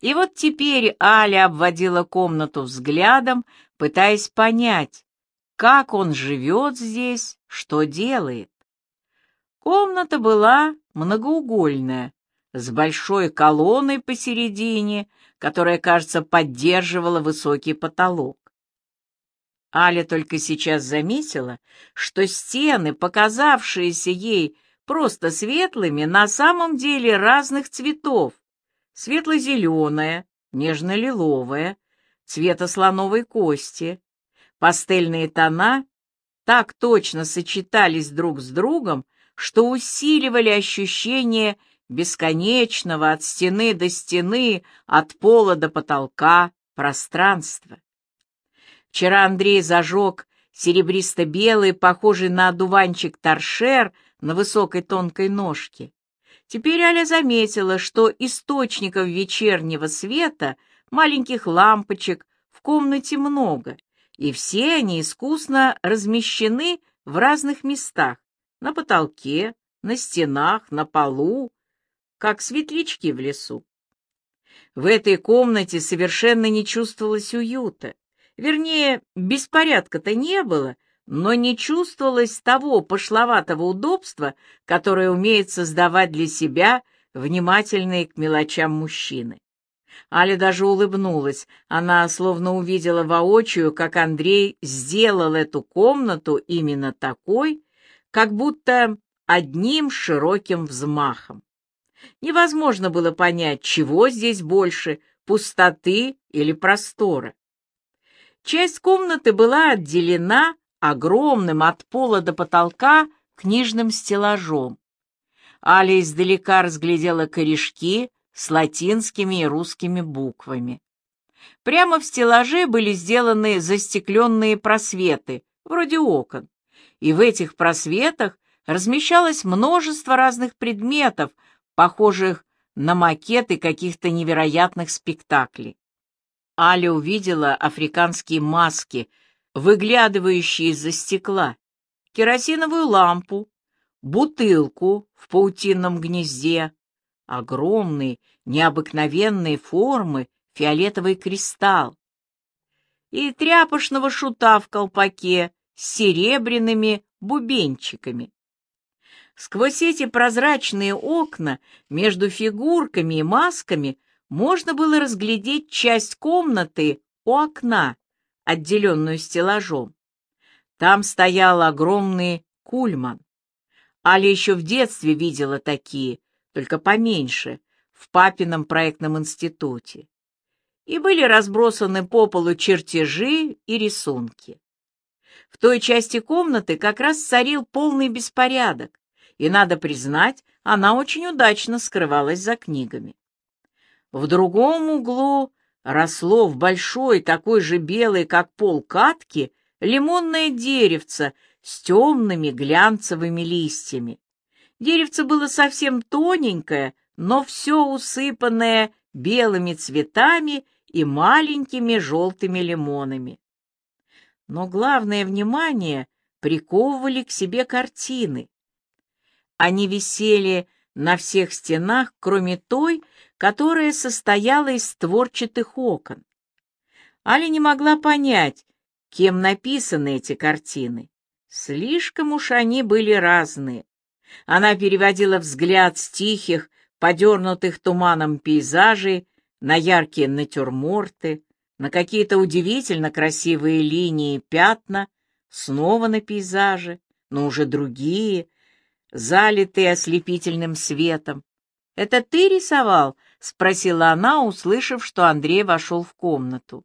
И вот теперь Аля обводила комнату взглядом, пытаясь понять, как он живет здесь, что делает. Комната была многоугольная, с большой колонной посередине, которая, кажется, поддерживала высокий потолок. Аля только сейчас заметила, что стены, показавшиеся ей просто светлыми, на самом деле разных цветов. Светло-зеленая, нежно-лиловая, цвета слоновой кости. Пастельные тона так точно сочетались друг с другом, что усиливали ощущение бесконечного от стены до стены, от пола до потолка пространства. Вчера Андрей зажег серебристо-белый, похожий на одуванчик торшер на высокой тонкой ножке. Теперь Аля заметила, что источников вечернего света, маленьких лампочек, в комнате много, и все они искусно размещены в разных местах, на потолке, на стенах, на полу, как светлячки в лесу. В этой комнате совершенно не чувствовалось уюта. Вернее, беспорядка-то не было, но не чувствовалось того пошловатого удобства, которое умеет создавать для себя внимательные к мелочам мужчины. Аля даже улыбнулась. Она словно увидела воочию, как Андрей сделал эту комнату именно такой, как будто одним широким взмахом. Невозможно было понять, чего здесь больше — пустоты или простора. Часть комнаты была отделена огромным от пола до потолка книжным стеллажом. Аля издалека разглядела корешки с латинскими и русскими буквами. Прямо в стеллаже были сделаны застекленные просветы, вроде окон, и в этих просветах размещалось множество разных предметов, похожих на макеты каких-то невероятных спектаклей. Аля увидела африканские маски, выглядывающие из-за стекла, керосиновую лампу, бутылку в паутинном гнезде, огромный, необыкновенной формы фиолетовый кристалл и тряпочного шута в колпаке с серебряными бубенчиками. Сквозь эти прозрачные окна между фигурками и масками можно было разглядеть часть комнаты у окна, отделенную стеллажом. Там стоял огромный кульман. Аля еще в детстве видела такие, только поменьше, в папином проектном институте. И были разбросаны по полу чертежи и рисунки. В той части комнаты как раз царил полный беспорядок, и, надо признать, она очень удачно скрывалась за книгами. В другом углу росло в большой, такой же белой, как пол катки, лимонное деревце с темными глянцевыми листьями. Деревце было совсем тоненькое, но все усыпанное белыми цветами и маленькими желтыми лимонами. Но главное внимание приковывали к себе картины. Они висели на всех стенах, кроме той, которая состояла из створчатых окон. Аля не могла понять, кем написаны эти картины. Слишком уж они были разные. Она переводила взгляд с тихих, подернутых туманом пейзажей на яркие натюрморты, на какие-то удивительно красивые линии пятна, снова на пейзажи, но уже другие, залитые ослепительным светом. «Это ты рисовал?» — спросила она, услышав, что Андрей вошел в комнату.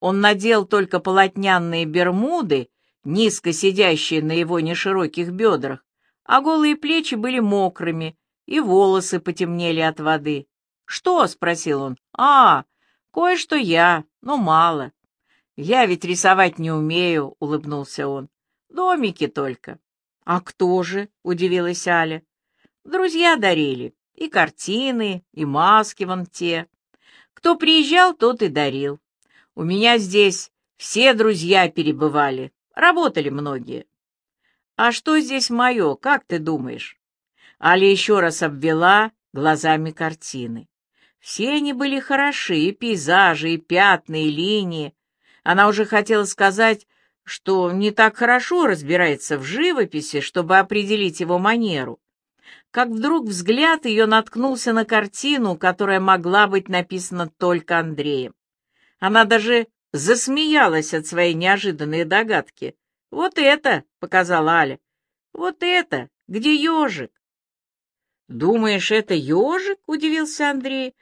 Он надел только полотняные бермуды, низко сидящие на его нешироких бедрах, а голые плечи были мокрыми, и волосы потемнели от воды. «Что?» — спросил он. «А, кое-что я, но мало. Я ведь рисовать не умею», — улыбнулся он. «Домики только». «А кто же?» — удивилась Аля. «Друзья дарили. И картины, и маски вон те. Кто приезжал, тот и дарил. У меня здесь все друзья перебывали, работали многие. А что здесь мое, как ты думаешь? Аля еще раз обвела глазами картины. Все они были хороши, и пейзажи, и пятна, и линии. Она уже хотела сказать, что не так хорошо разбирается в живописи, чтобы определить его манеру. Как вдруг взгляд ее наткнулся на картину, которая могла быть написана только Андреем. Она даже засмеялась от своей неожиданной догадки. «Вот это!» — показала Аля. «Вот это! Где ежик?» «Думаешь, это ежик?» — удивился Андрей.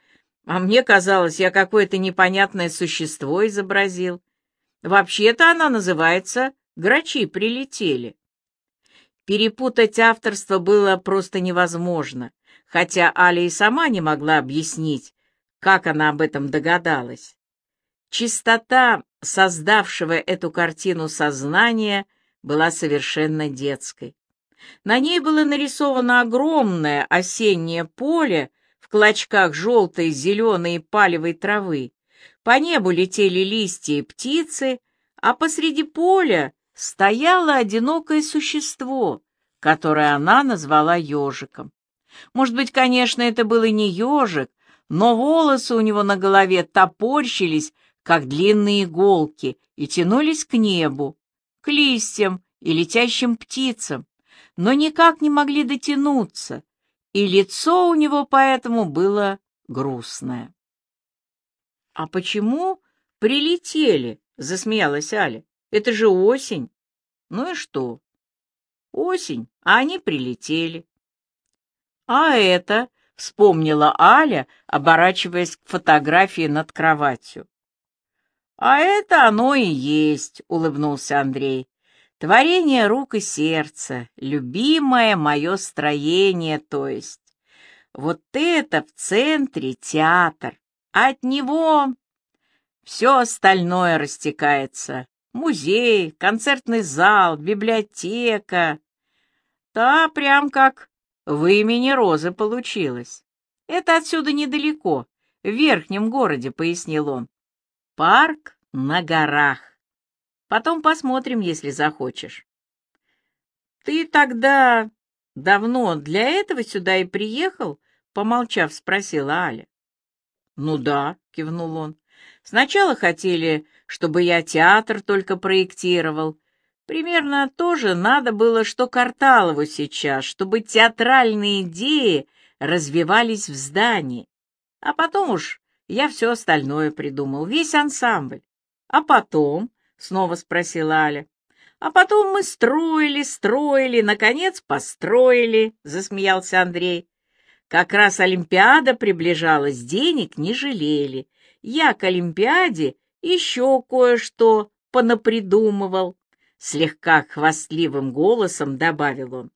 «А мне казалось, я какое-то непонятное существо изобразил. Вообще-то она называется «Грачи прилетели». Перепутать авторство было просто невозможно, хотя Аля и сама не могла объяснить, как она об этом догадалась. Чистота создавшего эту картину сознания была совершенно детской. На ней было нарисовано огромное осеннее поле в клочках желтой, зеленой и палевой травы, по небу летели листья и птицы, а посреди поля стояло одинокое существо, которое она назвала ежиком. Может быть, конечно, это был и не ежик, но волосы у него на голове топорщились, как длинные иголки, и тянулись к небу, к листьям и летящим птицам, но никак не могли дотянуться, и лицо у него поэтому было грустное. «А почему прилетели?» — засмеялась Аля. «Это же осень». «Ну и что?» «Осень, а они прилетели». «А это?» — вспомнила Аля, оборачиваясь к фотографии над кроватью. «А это оно и есть», — улыбнулся Андрей. «Творение рук и сердца, любимое мое строение, то есть. Вот это в центре театр, от него все остальное растекается. Музей, концертный зал, библиотека. Да, прям как в имени Розы получилось. Это отсюда недалеко, в верхнем городе, пояснил он. Парк на горах. Потом посмотрим, если захочешь. Ты тогда давно для этого сюда и приехал? Помолчав, спросила Аля. «Ну да», — кивнул он. «Сначала хотели, чтобы я театр только проектировал. Примерно то же надо было, что Карталову сейчас, чтобы театральные идеи развивались в здании. А потом уж я все остальное придумал, весь ансамбль. А потом, — снова спросила Аля, — а потом мы строили, строили, наконец построили, — засмеялся Андрей. Как раз Олимпиада приближалась, денег не жалели. Я к Олимпиаде еще кое-что понапридумывал. Слегка хвастливым голосом добавил он.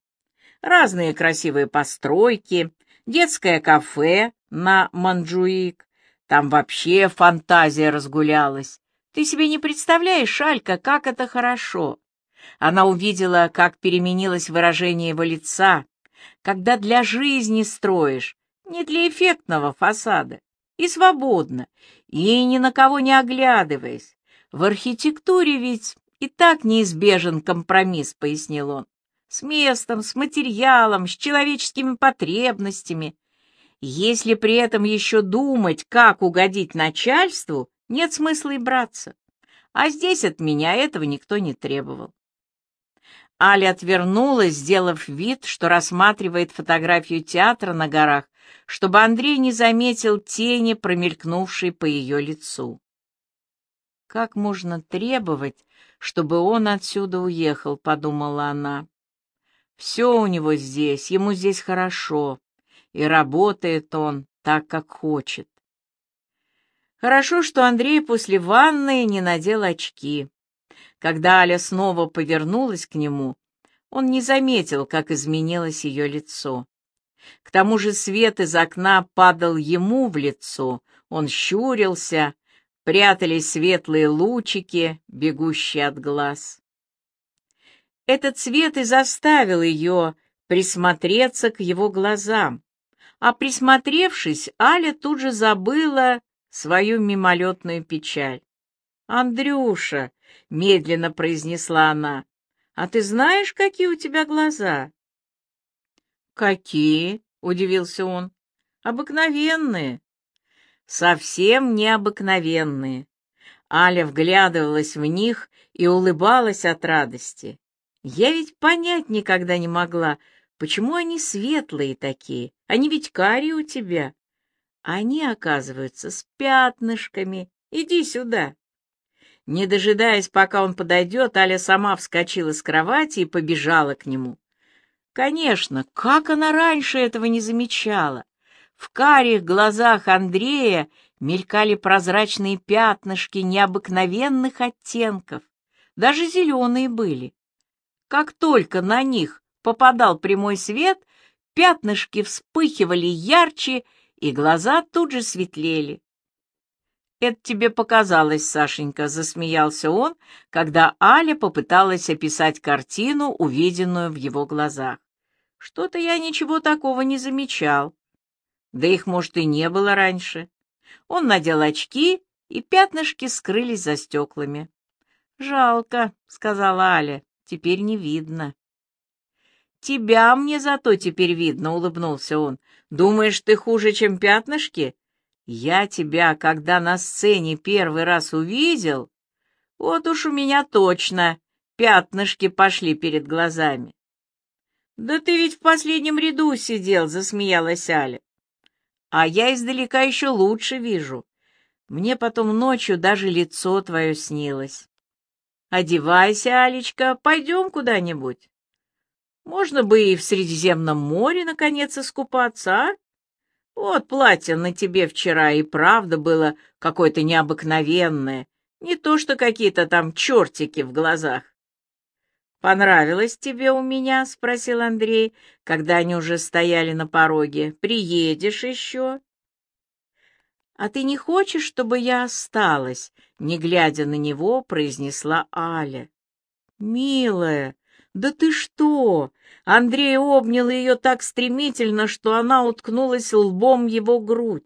Разные красивые постройки, детское кафе на Манджуик. Там вообще фантазия разгулялась. Ты себе не представляешь, Шалька, как это хорошо. Она увидела, как переменилось выражение его лица, когда для жизни строишь, не для эффектного фасада, и свободно, и ни на кого не оглядываясь. В архитектуре ведь и так неизбежен компромисс, пояснил он, с местом, с материалом, с человеческими потребностями. Если при этом еще думать, как угодить начальству, нет смысла и браться. А здесь от меня этого никто не требовал. Аля отвернулась, сделав вид, что рассматривает фотографию театра на горах, чтобы Андрей не заметил тени, промелькнувшей по ее лицу. «Как можно требовать, чтобы он отсюда уехал?» — подумала она. «Все у него здесь, ему здесь хорошо, и работает он так, как хочет». Хорошо, что Андрей после ванны не надел очки. Когда Аля снова повернулась к нему, он не заметил, как изменилось ее лицо. К тому же свет из окна падал ему в лицо, он щурился, прятались светлые лучики, бегущие от глаз. Этот свет и заставил ее присмотреться к его глазам, а присмотревшись, Аля тут же забыла свою мимолетную печаль. «Андрюша!» — медленно произнесла она. «А ты знаешь, какие у тебя глаза?» «Какие?» — удивился он. «Обыкновенные. совсем необыкновенные. Аля вглядывалась в них и улыбалась от радости. Я ведь понять никогда не могла, почему они светлые такие. Они ведь карие у тебя. Они, оказываются, с пятнышками. Иди сюда. Не дожидаясь, пока он подойдет, Аля сама вскочила с кровати и побежала к нему. Конечно, как она раньше этого не замечала? В карих глазах Андрея мелькали прозрачные пятнышки необыкновенных оттенков, даже зеленые были. Как только на них попадал прямой свет, пятнышки вспыхивали ярче, и глаза тут же светлели. «Это тебе показалось, Сашенька», — засмеялся он, когда Аля попыталась описать картину, увиденную в его глазах. «Что-то я ничего такого не замечал. Да их, может, и не было раньше». Он надел очки, и пятнышки скрылись за стеклами. «Жалко», — сказала Аля, — «теперь не видно». «Тебя мне зато теперь видно», — улыбнулся он. «Думаешь, ты хуже, чем пятнышки? Я тебя, когда на сцене первый раз увидел, вот уж у меня точно пятнышки пошли перед глазами». «Да ты ведь в последнем ряду сидел», — засмеялась Аля. «А я издалека еще лучше вижу. Мне потом ночью даже лицо твое снилось». «Одевайся, Алечка, пойдем куда-нибудь». Можно бы и в Средиземном море, наконец, искупаться, а? Вот платье на тебе вчера и правда было какое-то необыкновенное, не то что какие-то там чертики в глазах. «Понравилось тебе у меня?» — спросил Андрей, когда они уже стояли на пороге. «Приедешь еще?» «А ты не хочешь, чтобы я осталась?» — не глядя на него, произнесла Аля. «Милая, «Да ты что?» Андрей обнял ее так стремительно, что она уткнулась лбом его грудь.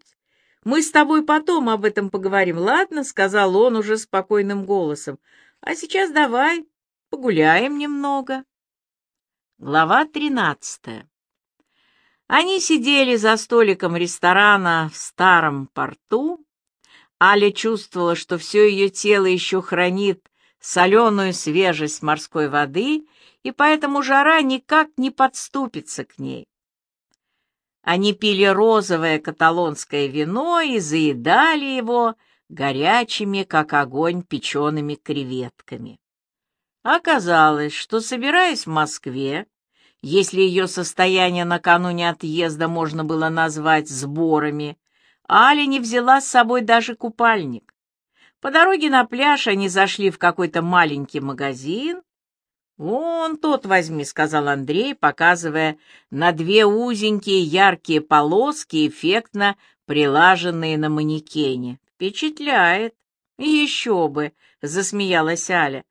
«Мы с тобой потом об этом поговорим, ладно?» — сказал он уже спокойным голосом. «А сейчас давай погуляем немного». Глава тринадцатая. Они сидели за столиком ресторана в старом порту. Аля чувствовала, что все ее тело еще хранит соленую свежесть морской воды и поэтому жара никак не подступится к ней. Они пили розовое каталонское вино и заедали его горячими, как огонь, печеными креветками. Оказалось, что, собираясь в Москве, если ее состояние накануне отъезда можно было назвать сборами, Аля не взяла с собой даже купальник. По дороге на пляж они зашли в какой-то маленький магазин «Вон тот возьми», — сказал Андрей, показывая на две узенькие яркие полоски, эффектно прилаженные на манекене. «Впечатляет». «Еще бы», — засмеялась Аля.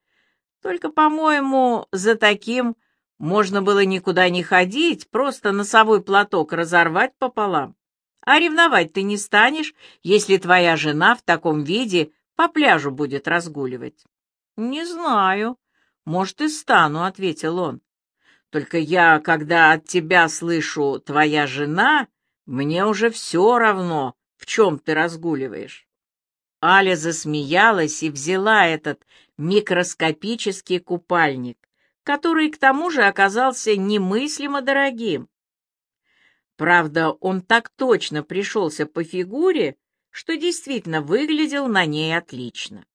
«Только, по-моему, за таким можно было никуда не ходить, просто носовой платок разорвать пополам. А ревновать ты не станешь, если твоя жена в таком виде по пляжу будет разгуливать». «Не знаю», «Может, и стану», — ответил он. «Только я, когда от тебя слышу «твоя жена», мне уже все равно, в чем ты разгуливаешь». Аля засмеялась и взяла этот микроскопический купальник, который к тому же оказался немыслимо дорогим. Правда, он так точно пришелся по фигуре, что действительно выглядел на ней отлично.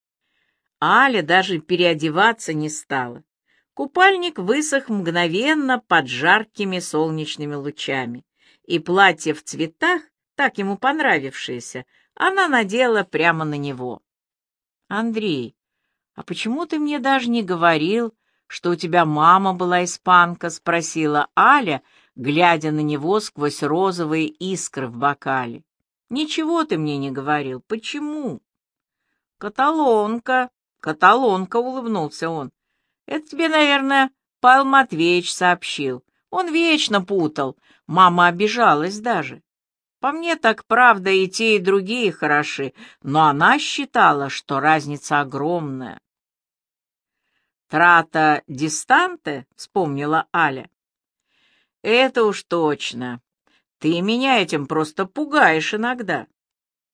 Аля даже переодеваться не стала. Купальник высох мгновенно под жаркими солнечными лучами, и платье в цветах, так ему понравившееся, она надела прямо на него. «Андрей, а почему ты мне даже не говорил, что у тебя мама была испанка?» — спросила Аля, глядя на него сквозь розовые искры в бокале. «Ничего ты мне не говорил. Почему?» «Каталонка», Каталонка, улыбнулся он. Это тебе, наверное, Павел Матвеевич сообщил. Он вечно путал. Мама обижалась даже. По мне так правда и те, и другие хороши, но она считала, что разница огромная. «Трата дистанте?» — вспомнила Аля. «Это уж точно. Ты меня этим просто пугаешь иногда.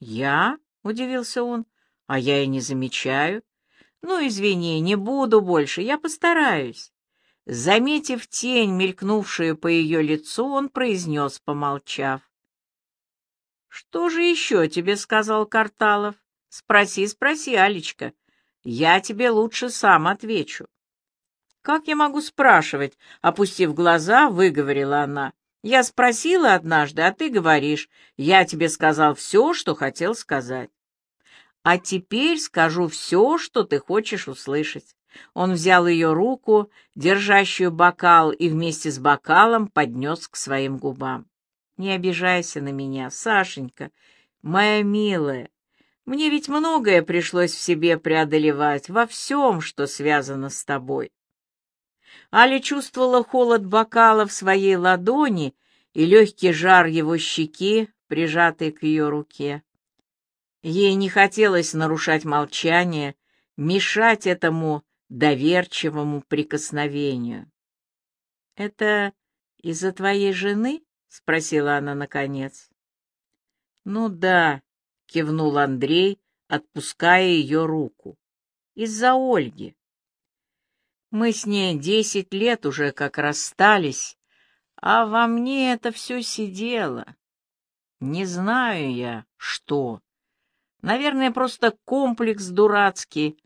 Я? — удивился он. А я и не замечаю. Ну, извини, не буду больше, я постараюсь. Заметив тень, мелькнувшую по ее лицу, он произнес, помолчав. «Что же еще тебе сказал Карталов? Спроси, спроси, Алечка. Я тебе лучше сам отвечу». «Как я могу спрашивать?» — опустив глаза, выговорила она. «Я спросила однажды, а ты говоришь. Я тебе сказал все, что хотел сказать». «А теперь скажу все, что ты хочешь услышать». Он взял ее руку, держащую бокал, и вместе с бокалом поднес к своим губам. «Не обижайся на меня, Сашенька, моя милая. Мне ведь многое пришлось в себе преодолевать, во всем, что связано с тобой». Аля чувствовала холод бокала в своей ладони и легкий жар его щеки, прижатый к ее руке. Ей не хотелось нарушать молчание, мешать этому доверчивому прикосновению. — Это из-за твоей жены? — спросила она наконец. — Ну да, — кивнул Андрей, отпуская ее руку. — Из-за Ольги. Мы с ней десять лет уже как расстались, а во мне это все сидело. Не знаю я, что. Наверное, просто комплекс дурацкий,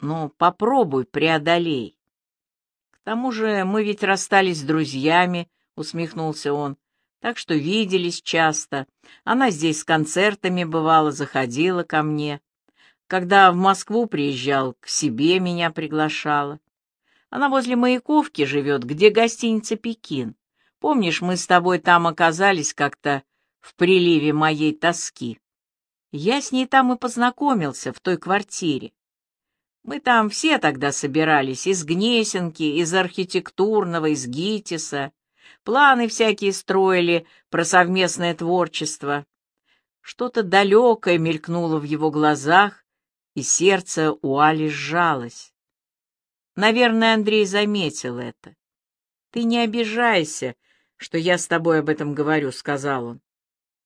ну, попробуй, преодолей. К тому же мы ведь расстались с друзьями, усмехнулся он, так что виделись часто. Она здесь с концертами бывала, заходила ко мне. Когда в Москву приезжал, к себе меня приглашала. Она возле Маяковки живет, где гостиница «Пекин». Помнишь, мы с тобой там оказались как-то в приливе моей тоски? Я с ней там и познакомился, в той квартире. Мы там все тогда собирались, из Гнесинки, из архитектурного, из ГИТИСа. Планы всякие строили про совместное творчество. Что-то далекое мелькнуло в его глазах, и сердце у Али сжалось. Наверное, Андрей заметил это. «Ты не обижайся, что я с тобой об этом говорю», — сказал он.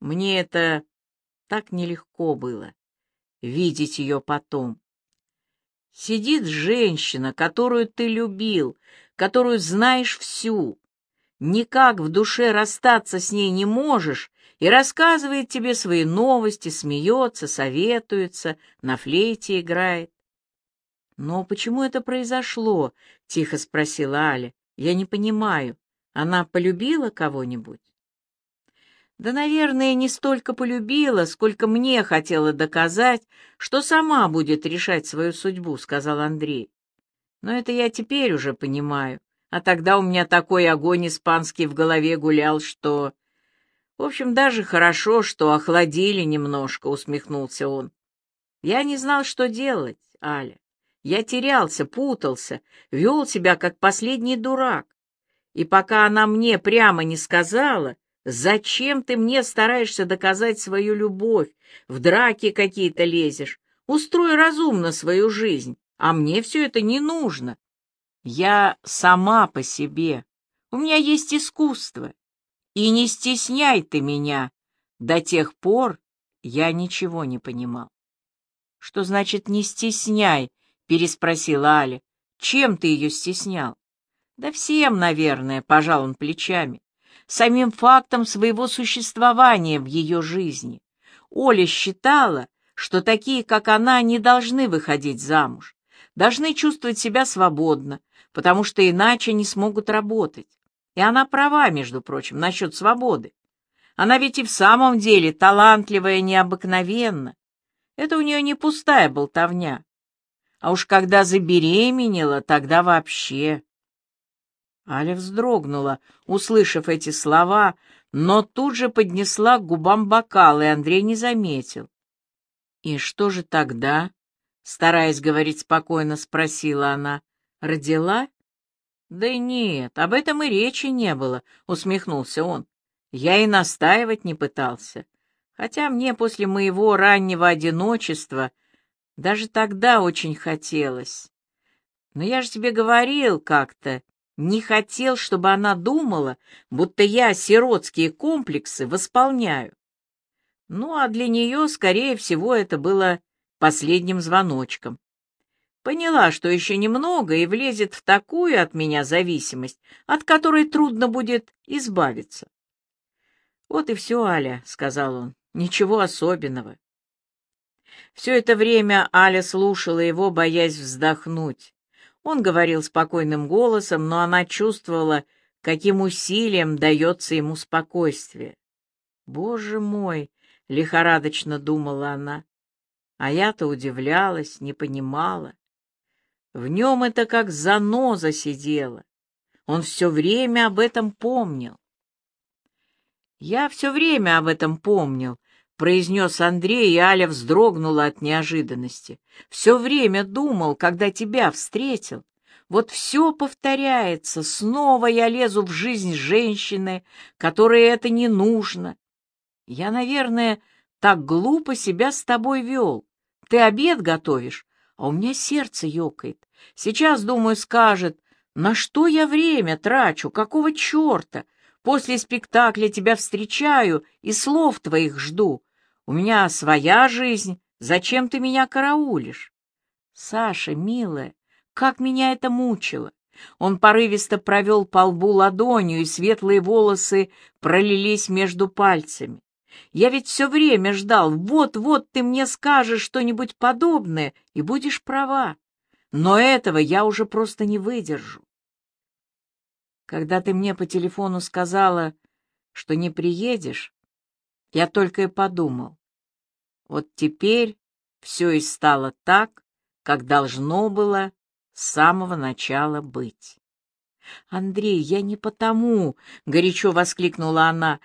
«Мне это так нелегко было, видеть ее потом. Сидит женщина, которую ты любил, которую знаешь всю. Никак в душе расстаться с ней не можешь и рассказывает тебе свои новости, смеется, советуется, на флейте играет. «Но почему это произошло?» — тихо спросила Аля. «Я не понимаю. Она полюбила кого-нибудь?» Да, наверное, не столько полюбила, сколько мне хотела доказать, что сама будет решать свою судьбу, — сказал Андрей. Но это я теперь уже понимаю. А тогда у меня такой огонь испанский в голове гулял, что... В общем, даже хорошо, что охладили немножко, — усмехнулся он. Я не знал, что делать, Аля. Я терялся, путался, вел себя как последний дурак. И пока она мне прямо не сказала, Зачем ты мне стараешься доказать свою любовь? В драки какие-то лезешь. Устрой разумно свою жизнь, а мне все это не нужно. Я сама по себе. У меня есть искусство. И не стесняй ты меня. До тех пор я ничего не понимал. — Что значит «не стесняй»? — переспросила Аля. — Чем ты ее стеснял? — Да всем, наверное, — пожал он плечами самим фактом своего существования в ее жизни. Оля считала, что такие, как она, не должны выходить замуж, должны чувствовать себя свободно, потому что иначе не смогут работать. И она права, между прочим, насчет свободы. Она ведь и в самом деле талантливая необыкновенно. Это у нее не пустая болтовня. А уж когда забеременела, тогда вообще. Аля вздрогнула, услышав эти слова, но тут же поднесла к губам бокал, и Андрей не заметил. «И что же тогда?» — стараясь говорить спокойно, спросила она. «Родила?» «Да нет, об этом и речи не было», — усмехнулся он. «Я и настаивать не пытался. Хотя мне после моего раннего одиночества даже тогда очень хотелось. Но я же тебе говорил как-то, не хотел, чтобы она думала, будто я сиротские комплексы восполняю. Ну, а для нее, скорее всего, это было последним звоночком. Поняла, что еще немного и влезет в такую от меня зависимость, от которой трудно будет избавиться. «Вот и все, Аля», — сказал он, — «ничего особенного». Все это время Аля слушала его, боясь вздохнуть. Он говорил спокойным голосом, но она чувствовала, каким усилием дается ему спокойствие. «Боже мой!» — лихорадочно думала она. А я-то удивлялась, не понимала. В нем это как заноза сидела. Он все время об этом помнил. «Я все время об этом помнил», — произнес Андрей, и Аля вздрогнула от неожиданности. «Все время думал, когда тебя встретил. Вот все повторяется, снова я лезу в жизнь женщины, которой это не нужно. Я, наверное, так глупо себя с тобой вел. Ты обед готовишь, а у меня сердце ёкает. Сейчас, думаю, скажет, на что я время трачу, какого черта? После спектакля тебя встречаю и слов твоих жду. У меня своя жизнь, зачем ты меня караулишь? Саша, милая, как меня это мучило! Он порывисто провел по лбу ладонью, и светлые волосы пролились между пальцами. Я ведь все время ждал, вот-вот ты мне скажешь что-нибудь подобное, и будешь права. Но этого я уже просто не выдержу. Когда ты мне по телефону сказала, что не приедешь, я только и подумал. Вот теперь все и стало так, как должно было с самого начала быть. «Андрей, я не потому!» — горячо воскликнула она.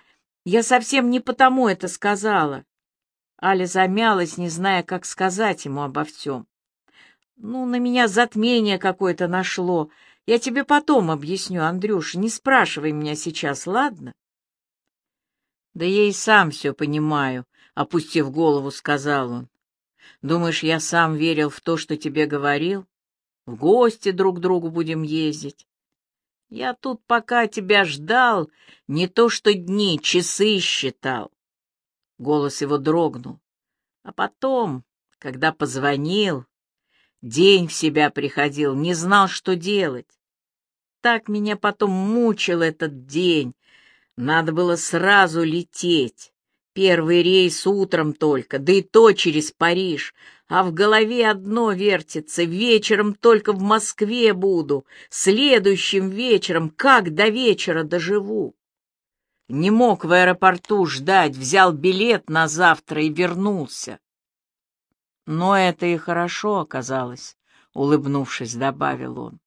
«Я совсем не потому это сказала!» Аля замялась, не зная, как сказать ему обо всем. «Ну, на меня затмение какое-то нашло. Я тебе потом объясню, Андрюш, не спрашивай меня сейчас, ладно? Да я и сам все понимаю, опустив голову, сказал он. Думаешь, я сам верил в то, что тебе говорил? В гости друг к другу будем ездить. Я тут пока тебя ждал, не то что дни, часы считал. Голос его дрогнул. А потом, когда позвонил, День в себя приходил, не знал, что делать. Так меня потом мучил этот день. Надо было сразу лететь. Первый рейс утром только, да и то через Париж. А в голове одно вертится. Вечером только в Москве буду. Следующим вечером, как до вечера доживу. Не мог в аэропорту ждать, взял билет на завтра и вернулся. Но это и хорошо оказалось, — улыбнувшись, добавил он.